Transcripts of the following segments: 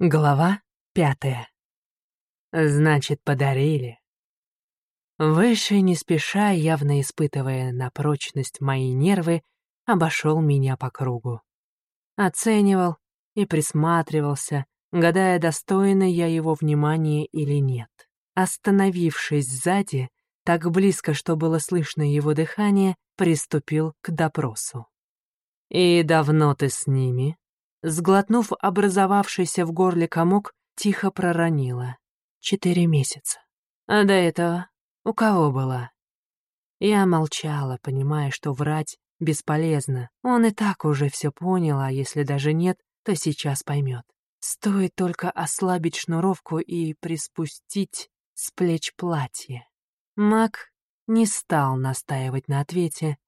Глава пятая. Значит, подарили. Выше не спеша, явно испытывая на прочность мои нервы, обошел меня по кругу. Оценивал и присматривался, гадая, достойна я его внимания или нет. Остановившись сзади, так близко, что было слышно его дыхание, приступил к допросу. «И давно ты с ними?» Сглотнув образовавшийся в горле комок, тихо проронила. Четыре месяца. А до этого у кого была? Я молчала, понимая, что врать бесполезно. Он и так уже все понял, а если даже нет, то сейчас поймет. Стоит только ослабить шнуровку и приспустить с плеч платье. Мак не стал настаивать на ответе,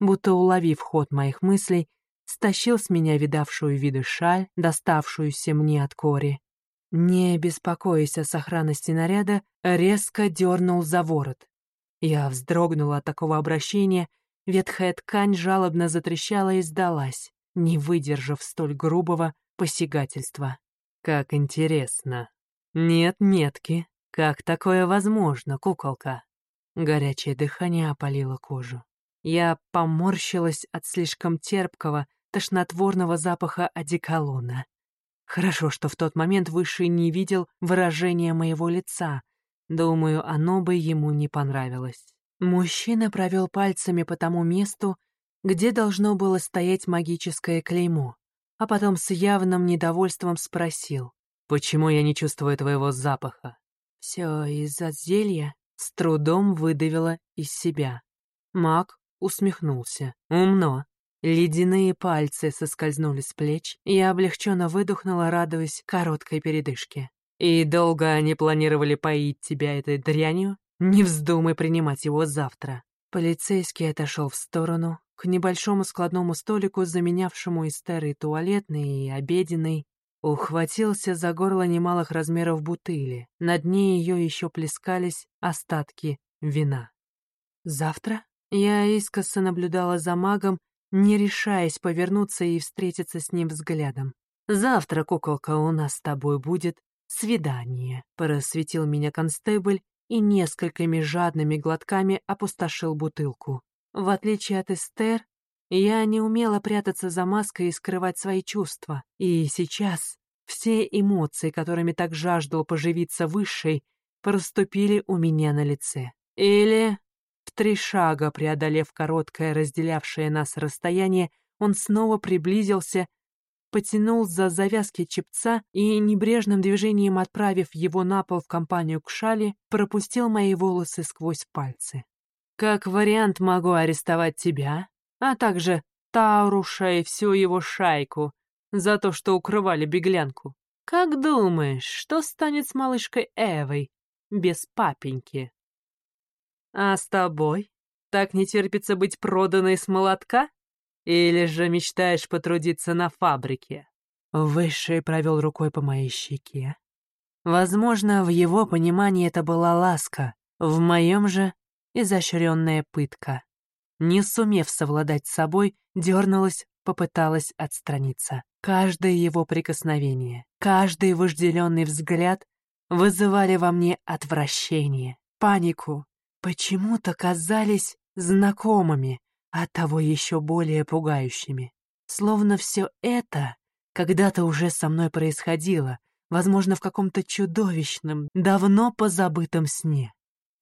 будто уловив ход моих мыслей, стащил с меня видавшую виды шаль, доставшуюся мне от Кори. Не беспокоясь о сохранности наряда, резко дернул за ворот. Я вздрогнула от такого обращения, ветхая ткань жалобно затрещала и сдалась, не выдержав столь грубого посягательства. Как интересно. Нет метки. Как такое возможно, куколка? Горячее дыхание опалило кожу. Я поморщилась от слишком терпкого, тошнотворного запаха одеколона. Хорошо, что в тот момент Высший не видел выражения моего лица. Думаю, оно бы ему не понравилось. Мужчина провел пальцами по тому месту, где должно было стоять магическое клеймо, а потом с явным недовольством спросил, «Почему я не чувствую твоего запаха?» Все из-за зелья с трудом выдавила из себя. Маг усмехнулся. «Умно. Ледяные пальцы соскользнули с плеч, и я облегченно выдохнула, радуясь короткой передышке. «И долго они планировали поить тебя этой дрянью? Не вздумай принимать его завтра». Полицейский отошел в сторону, к небольшому складному столику, заменявшему эстеры туалетный и обеденный, ухватился за горло немалых размеров бутыли. На дне ее еще плескались остатки вина. «Завтра?» Я искоса наблюдала за магом, не решаясь повернуться и встретиться с ним взглядом. «Завтра, куколка, у нас с тобой будет свидание», — просветил меня констебль и несколькими жадными глотками опустошил бутылку. В отличие от Эстер, я не умела прятаться за маской и скрывать свои чувства, и сейчас все эмоции, которыми так жаждал поживиться Высший, проступили у меня на лице. Или в три шага, преодолев короткое разделявшее нас расстояние, он снова приблизился, потянул за завязки чепца и, небрежным движением отправив его на пол в компанию к шали, пропустил мои волосы сквозь пальцы. «Как вариант могу арестовать тебя, а также Тауруша и всю его шайку за то, что укрывали беглянку. Как думаешь, что станет с малышкой Эвой без папеньки?» А с тобой? Так не терпится быть проданной с молотка? Или же мечтаешь потрудиться на фабрике?» Высший провел рукой по моей щеке. Возможно, в его понимании это была ласка, в моем же — изощренная пытка. Не сумев совладать с собой, дернулась, попыталась отстраниться. Каждое его прикосновение, каждый вожделенный взгляд вызывали во мне отвращение, панику, почему-то казались знакомыми, а того еще более пугающими. Словно все это когда-то уже со мной происходило, возможно, в каком-то чудовищном, давно позабытом сне,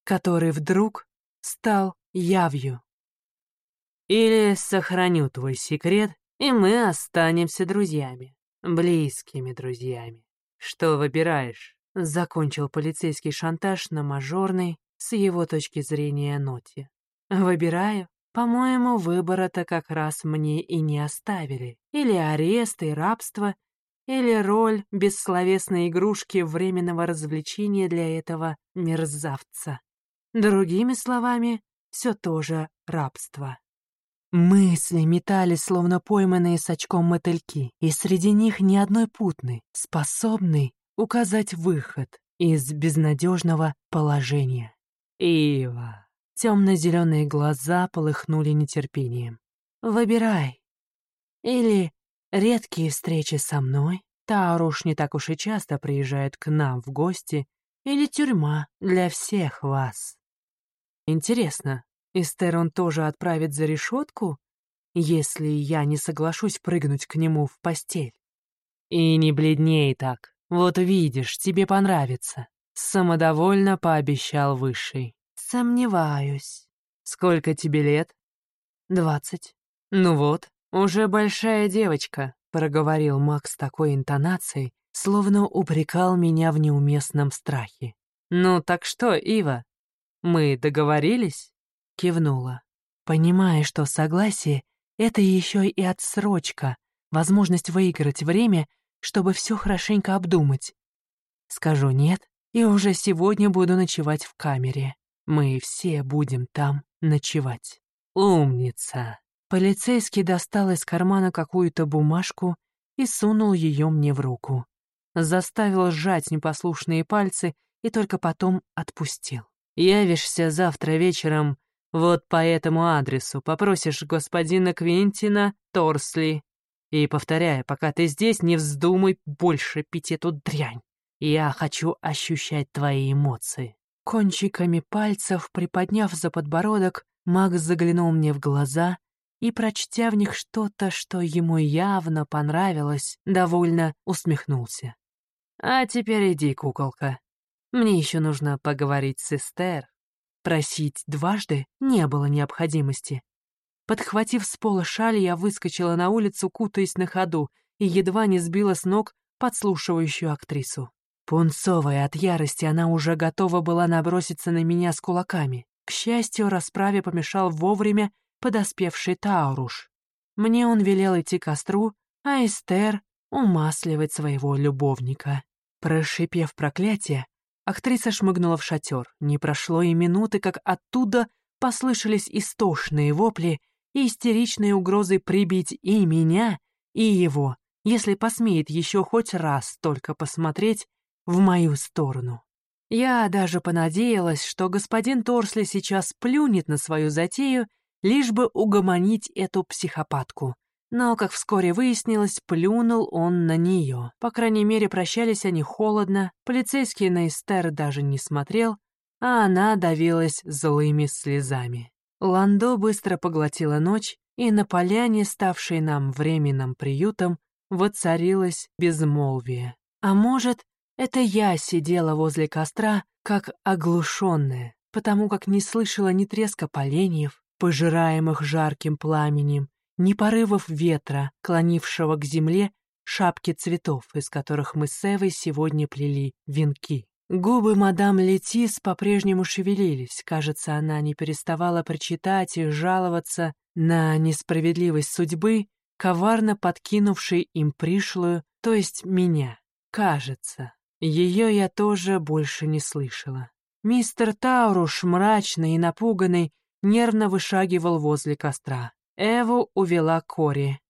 который вдруг стал явью. Или сохраню твой секрет, и мы останемся друзьями, близкими друзьями. Что выбираешь? Закончил полицейский шантаж на мажорной, с его точки зрения ноте. Выбираю. По-моему, выбора-то как раз мне и не оставили. Или арест и рабство, или роль бессловесной игрушки временного развлечения для этого мерзавца. Другими словами, все тоже рабство. Мысли метались, словно пойманные с очком мотыльки, и среди них ни одной путной, способной указать выход из безнадежного положения. Ива. Темно-зеленые глаза полыхнули нетерпением. Выбирай. Или редкие встречи со мной, Тауруш не так уж и часто приезжает к нам в гости, или тюрьма для всех вас. Интересно, Эстер он тоже отправит за решетку, если я не соглашусь прыгнуть к нему в постель? И не бледней так. Вот видишь, тебе понравится. Самодовольно пообещал Высший. Сомневаюсь. Сколько тебе лет? Двадцать. Ну вот, уже большая девочка, проговорил Макс с такой интонацией, словно упрекал меня в неуместном страхе. «Ну так что, Ива, мы договорились?» Кивнула, понимая, что согласие — это еще и отсрочка, возможность выиграть время, чтобы все хорошенько обдумать. Скажу «нет» и уже сегодня буду ночевать в камере. Мы все будем там ночевать. Умница. Полицейский достал из кармана какую-то бумажку и сунул ее мне в руку заставил сжать непослушные пальцы и только потом отпустил. «Явишься завтра вечером вот по этому адресу, попросишь господина Квинтина Торсли. И, повторяю, пока ты здесь, не вздумай больше пить эту дрянь. Я хочу ощущать твои эмоции». Кончиками пальцев, приподняв за подбородок, Макс заглянул мне в глаза и, прочтя в них что-то, что ему явно понравилось, довольно усмехнулся. А теперь иди, куколка. Мне еще нужно поговорить с Эстер. Просить дважды не было необходимости. Подхватив с пола шаль, я выскочила на улицу, кутаясь на ходу, и едва не сбила с ног подслушивающую актрису. Пунцовая от ярости, она уже готова была наброситься на меня с кулаками. К счастью, расправе помешал вовремя подоспевший Тауруш. Мне он велел идти к костру, а Эстер умасливать своего любовника. Прошипев проклятие, актриса шмыгнула в шатер. Не прошло и минуты, как оттуда послышались истошные вопли и истеричные угрозы прибить и меня, и его, если посмеет еще хоть раз только посмотреть в мою сторону. Я даже понадеялась, что господин Торсли сейчас плюнет на свою затею, лишь бы угомонить эту психопатку. Но, как вскоре выяснилось, плюнул он на нее. По крайней мере, прощались они холодно, полицейский на Эстер даже не смотрел, а она давилась злыми слезами. Ландо быстро поглотила ночь, и на поляне, ставшей нам временным приютом, воцарилось безмолвие. А может, это я сидела возле костра, как оглушенная, потому как не слышала ни треска поленьев, пожираемых жарким пламенем, ни порывов ветра, клонившего к земле шапки цветов, из которых мы с Эвой сегодня плели венки. Губы мадам Летис по-прежнему шевелились. Кажется, она не переставала прочитать и жаловаться на несправедливость судьбы, коварно подкинувшей им пришлую, то есть меня. Кажется. Ее я тоже больше не слышала. Мистер Тауруш, мрачный и напуганный, нервно вышагивал возле костра. Эву увела Кори.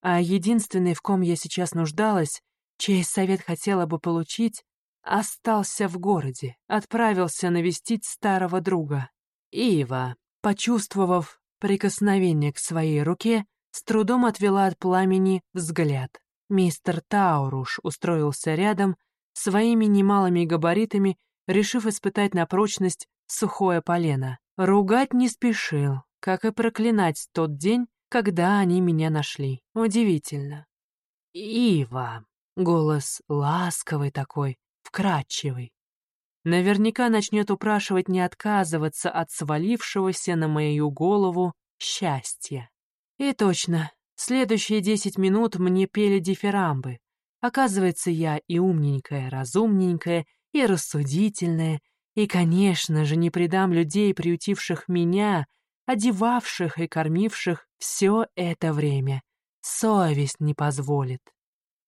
А единственный, в ком я сейчас нуждалась, чей совет хотела бы получить, остался в городе, отправился навестить старого друга. Ива, почувствовав прикосновение к своей руке, с трудом отвела от пламени взгляд. Мистер Тауруш устроился рядом, своими немалыми габаритами, решив испытать на прочность сухое полено. Ругать не спешил, как и проклинать тот день, когда они меня нашли. Удивительно. Ива. Голос ласковый такой, вкрадчивый. Наверняка начнет упрашивать не отказываться от свалившегося на мою голову счастья. И точно, следующие десять минут мне пели дифирамбы. Оказывается, я и умненькая, разумненькая, и рассудительная, и, конечно же, не предам людей, приютивших меня, одевавших и кормивших все это время. Совесть не позволит.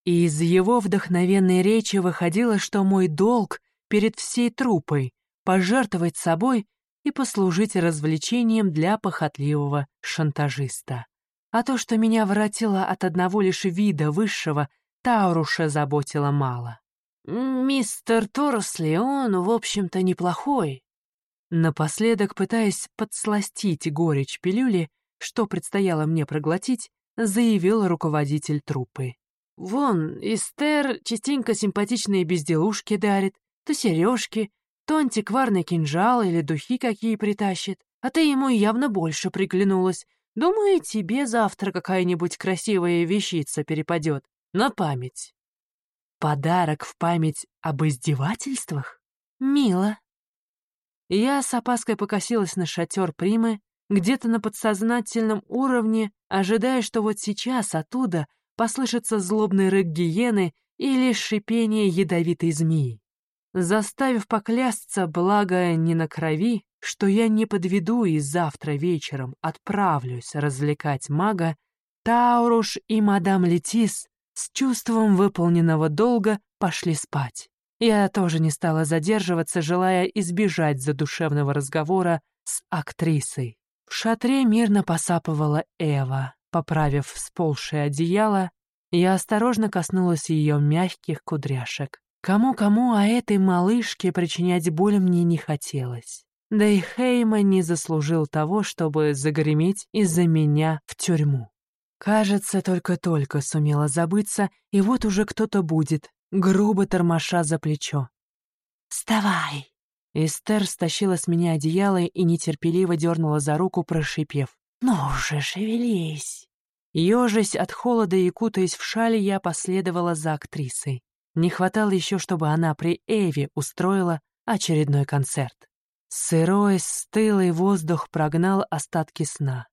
И из его вдохновенной речи выходило, что мой долг перед всей трупой — пожертвовать собой и послужить развлечением для похотливого шантажиста. А то, что меня воротило от одного лишь вида высшего, Тауруша заботило мало. «Мистер Торсли, он, в общем-то, неплохой», Напоследок, пытаясь подсластить горечь пилюли, что предстояло мне проглотить, заявил руководитель труппы. Вон, Эстер частенько симпатичные безделушки дарит, то сережки, то антикварный кинжал или духи какие притащит. А ты ему явно больше приглянулась. Думаю, тебе завтра какая-нибудь красивая вещица перепадет. На память. Подарок в память об издевательствах? Мило. Я с опаской покосилась на шатер Примы, где-то на подсознательном уровне, ожидая, что вот сейчас оттуда послышится злобный рык гиены или шипение ядовитой змеи. Заставив поклясться, благо не на крови, что я не подведу и завтра вечером отправлюсь развлекать мага, Тауруш и мадам Летис с чувством выполненного долга пошли спать. Я тоже не стала задерживаться, желая избежать задушевного разговора с актрисой. В шатре мирно посапывала Эва. Поправив сползшее одеяло, я осторожно коснулась ее мягких кудряшек. Кому-кому, а этой малышке причинять боль мне не хотелось. Да и Хейма не заслужил того, чтобы загреметь из-за меня в тюрьму. Кажется, только-только сумела забыться, и вот уже кто-то будет, грубо тормоша за плечо. «Вставай!» Эстер стащила с меня одеяло и нетерпеливо дернула за руку, прошипев. «Ну уже шевелись!» Ёжась от холода и кутаясь в шале, я последовала за актрисой. Не хватало еще, чтобы она при Эве устроила очередной концерт. Сырой, стылый воздух прогнал остатки сна.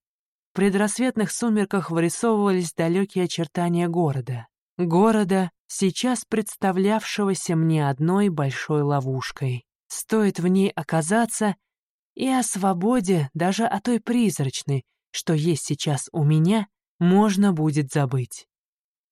В предрассветных сумерках вырисовывались далекие очертания города. Города, сейчас представлявшегося мне одной большой ловушкой. Стоит в ней оказаться, и о свободе, даже о той призрачной, что есть сейчас у меня, можно будет забыть.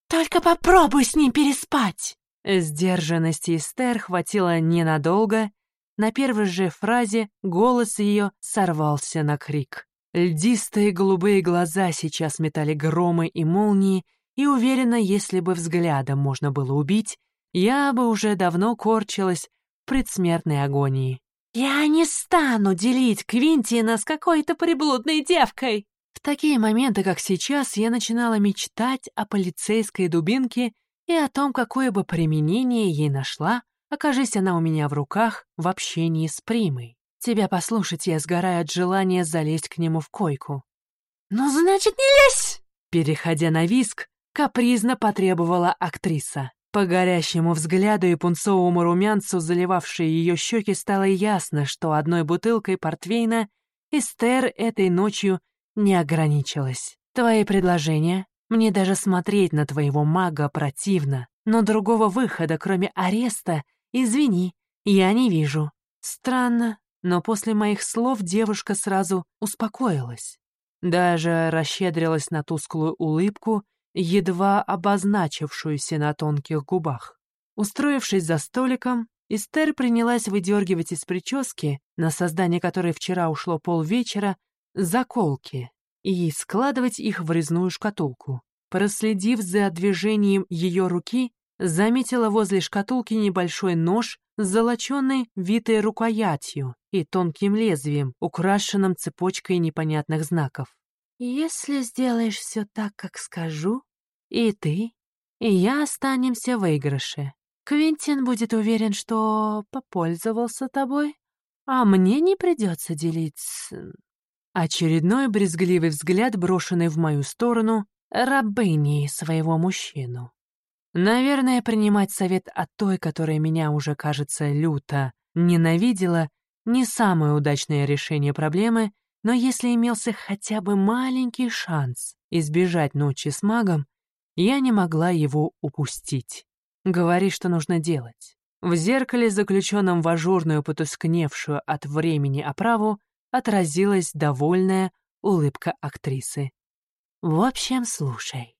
«Только попробуй с ним переспать!» Сдержанности Эстер хватило ненадолго, на первой же фразе голос ее сорвался на крик. Льдистые голубые глаза сейчас метали громы и молнии, и уверена, если бы взглядом можно было убить, я бы уже давно корчилась в предсмертной агонии. «Я не стану делить Квинтина с какой-то приблудной девкой!» В такие моменты, как сейчас, я начинала мечтать о полицейской дубинке и о том, какое бы применение ей нашла, окажись она у меня в руках в общении с Примой. Тебя послушать я сгораю от желания залезть к нему в койку. «Ну, значит, не лезь!» Переходя на виск, капризно потребовала актриса. По горящему взгляду и пунцовому румянцу, заливавшей ее щеки, стало ясно, что одной бутылкой портвейна Эстер этой ночью не ограничилась. Твои предложения? Мне даже смотреть на твоего мага противно. Но другого выхода, кроме ареста, извини, я не вижу. Странно, но после моих слов девушка сразу успокоилась. Даже расщедрилась на тусклую улыбку едва обозначившуюся на тонких губах. Устроившись за столиком, Эстер принялась выдергивать из прически, на создание которой вчера ушло полвечера, заколки и складывать их в резную шкатулку. Проследив за движением ее руки, заметила возле шкатулки небольшой нож с золоченной витой рукоятью и тонким лезвием, украшенным цепочкой непонятных знаков. Если сделаешь все так, как скажу, и ты, и я останемся в выигрыше. Квинтин будет уверен, что попользовался тобой, а мне не придется делить Очередной брезгливый взгляд, брошенный в мою сторону, рабыней своего мужчину. Наверное, принимать совет от той, которая меня уже, кажется, люто ненавидела, не самое удачное решение проблемы, но если имелся хотя бы маленький шанс избежать ночи с магом, я не могла его упустить. Говори, что нужно делать. В зеркале, заключенном в ажурную потускневшую от времени оправу, отразилась довольная улыбка актрисы. «В общем, слушай.